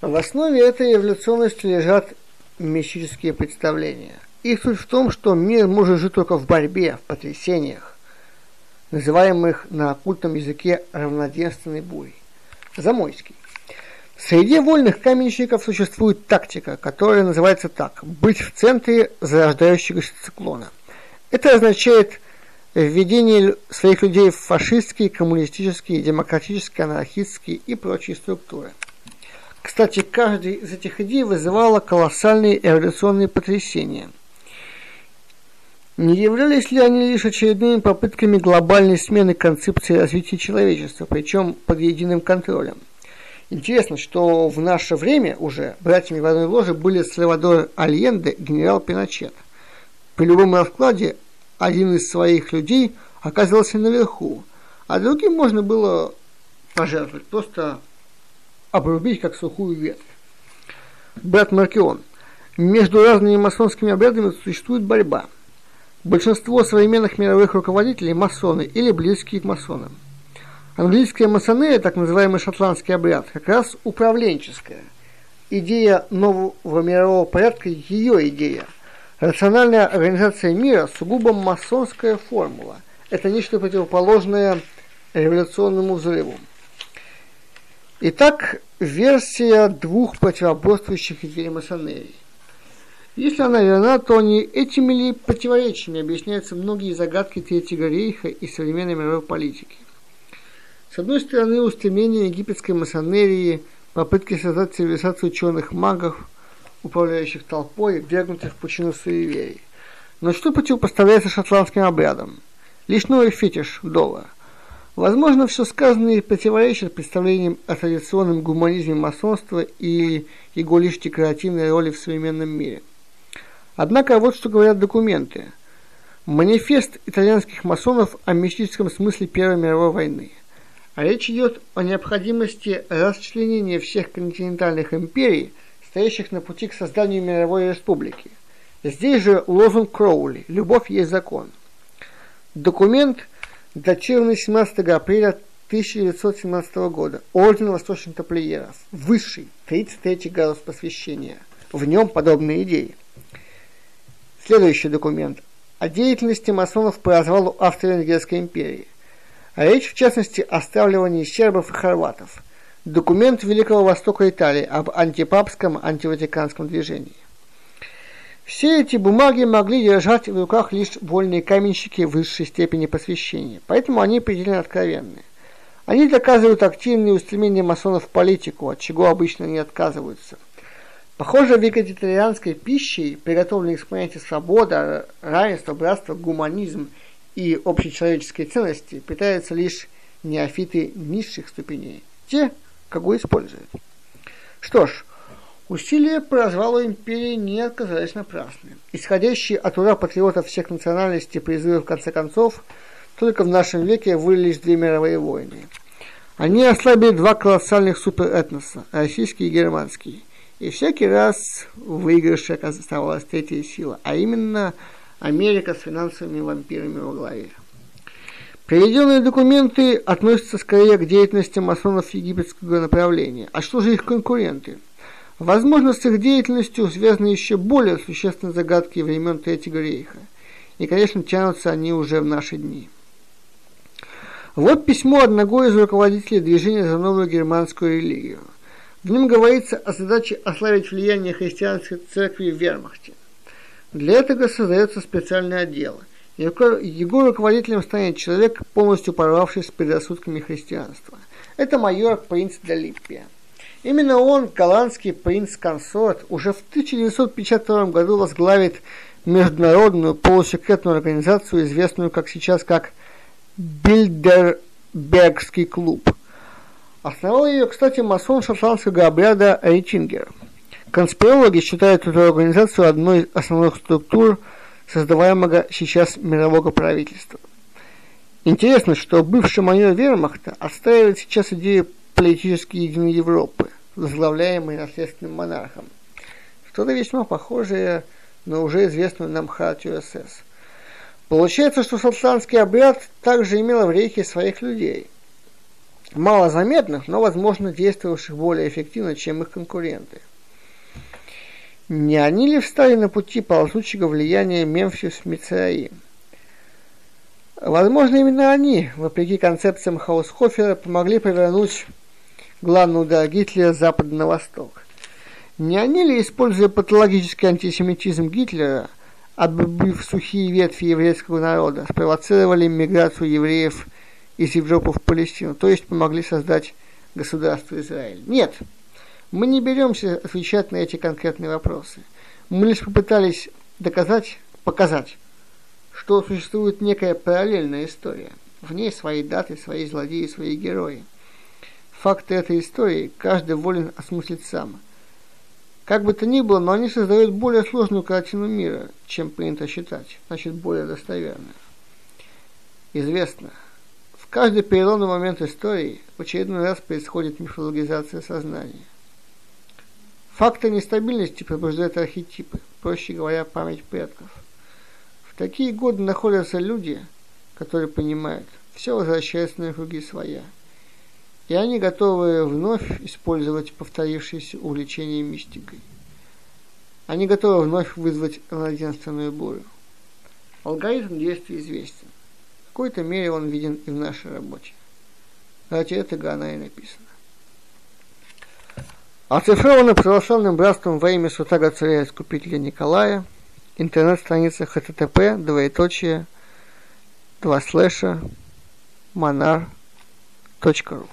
В основе этой эволюционности лежат мистические представления. Их суть в том, что мир может жить только в борьбе, в потрясениях, называемых на оккультном языке равноденственной бурей. Замойский. Среди вольных каменщиков существует тактика, которая называется так – быть в центре зарождающегося циклона. Это означает введение своих людей в фашистские, коммунистические, демократические, анархистские и прочие структуры. Кстати, каждый из этих идей вызывало колоссальные эволюционные потрясения. Не являлись ли они лишь очередными попытками глобальной смены концепции развития человечества, причем под единым контролем – Интересно, что в наше время уже братьями в одной ложе были Сальвадор Альенде и генерал Пиночет. При любом раскладе один из своих людей оказывался наверху, а другим можно было пожертвовать, просто обрубить как сухую ветвь. Брат Маркион. Между разными масонскими обрядами существует борьба. Большинство современных мировых руководителей – масоны или близкие к масонам. Английская масонерия, так называемый шотландский обряд, как раз управленческая. Идея нового мирового порядка – ее идея. Рациональная организация мира – сугубо масонская формула. Это нечто противоположное революционному взрыву. Итак, версия двух противоборствующих масонерии. Если она верна, то не этими ли противоречиями объясняются многие загадки Третьего рейха и современной мировой политики. С одной стороны, устремление египетской масонерии, попытки создать цивилизацию ученых магов, управляющих толпой, вергнутых в пучину суеверий. Но что противопоставляется шотландским обрядам? Лишь новый фетиш – доллар. Возможно, все сказанное противоречит представлениям о традиционном гуманизме масонства и его лишь декоративной роли в современном мире. Однако вот что говорят документы. Манифест итальянских масонов о мистическом смысле Первой мировой войны – а речь идет о необходимости расчленения всех континентальных империй, стоящих на пути к созданию мировой республики. Здесь же лозунг Кроули «Любовь есть закон». Документ, датированный 17 апреля 1917 года. Орден Восточных Тамплиеров. Высший, 33 градус посвящения. В нем подобные идеи. Следующий документ. О деятельности масонов по развалу Австро-Венгерской империи. А речь, в частности, о стравливании сербов и хорватов. Документ Великого Востока Италии об антипапском антиватиканском движении. Все эти бумаги могли держать в руках лишь вольные каменщики высшей степени посвящения, поэтому они предельно откровенны. Они доказывают активные устремления масонов в политику, от чего обычно не отказываются. Похоже, вегетарианской пищей, приготовленной из понятия свобода, равенство, братство, гуманизм – и общечеловеческие ценности питаются лишь неофиты низших ступеней, те, кого используют. Что ж, усилия по развалу империи не оказались напрасны. Исходящие от ура патриотов всех национальностей призывы, в конце концов, только в нашем веке вылились две мировые войны. Они ослабили два колоссальных суперэтноса, российский и германский. И всякий раз в выигрыше оставалась третья сила, а именно – Америка с финансовыми вампирами во главе. Приведенные документы относятся скорее к деятельности масонов египетского направления. А что же их конкуренты? Возможно, с их деятельностью связаны еще более существенные загадки времен Третьего рейха. И, конечно, тянутся они уже в наши дни. Вот письмо одного из руководителей движения за новую германскую религию. В нем говорится о задаче ослабить влияние христианской церкви в вермахте. Для этого создается специальный отдел. Его руководителем станет человек, полностью порвавший с предрассудками христианства. Это майор принц Далиппия. Именно он, голландский принц-консорт, уже в 1952 году возглавит международную полусекретную организацию, известную как сейчас как Бильдербергский клуб. Основал ее, кстати, масон шотландского обряда Рейтингер – Конспирологи считают эту организацию одной из основных структур создаваемого сейчас мирового правительства. Интересно, что бывший майор Вермахта отстаивает сейчас идею политической единой Европы, возглавляемой наследственным монархом. Что-то весьма похожее на уже известную нам хартию СС. Получается, что шотландский обряд также имел в рейхе своих людей. малозаметных, но, возможно, действовавших более эффективно, чем их конкуренты. Не они ли встали на пути ползучего влияния Мемфис Мицраим? Возможно, именно они, вопреки концепциям Хаусхофера, помогли повернуть главный удар Гитлера запада на восток. Не они ли, используя патологический антисемитизм Гитлера, обрубив сухие ветви еврейского народа, спровоцировали миграцию евреев из Европы в Палестину, то есть помогли создать государство Израиль? Нет, мы не беремся отвечать на эти конкретные вопросы. Мы лишь попытались доказать, показать, что существует некая параллельная история. В ней свои даты, свои злодеи, свои герои. Факты этой истории каждый волен осмыслить сам. Как бы то ни было, но они создают более сложную картину мира, чем принято считать, значит более достоверную. Известно, в каждый переломный момент истории в очередной раз происходит мифологизация сознания. Факты нестабильности пробуждают архетипы, проще говоря, память предков – в такие годы находятся люди, которые понимают, все возвращается на круги своя. И они готовы вновь использовать повторившееся увлечение мистикой. Они готовы вновь вызвать равноденственную бурю. Алгоритм действия известен. В какой-то мере он виден и в нашей работе. Ради этого она и написана. Оцифровано православным братством во имя святого царя Искупителя Николая – интернет-страница http двоеточие два слэша monar.ru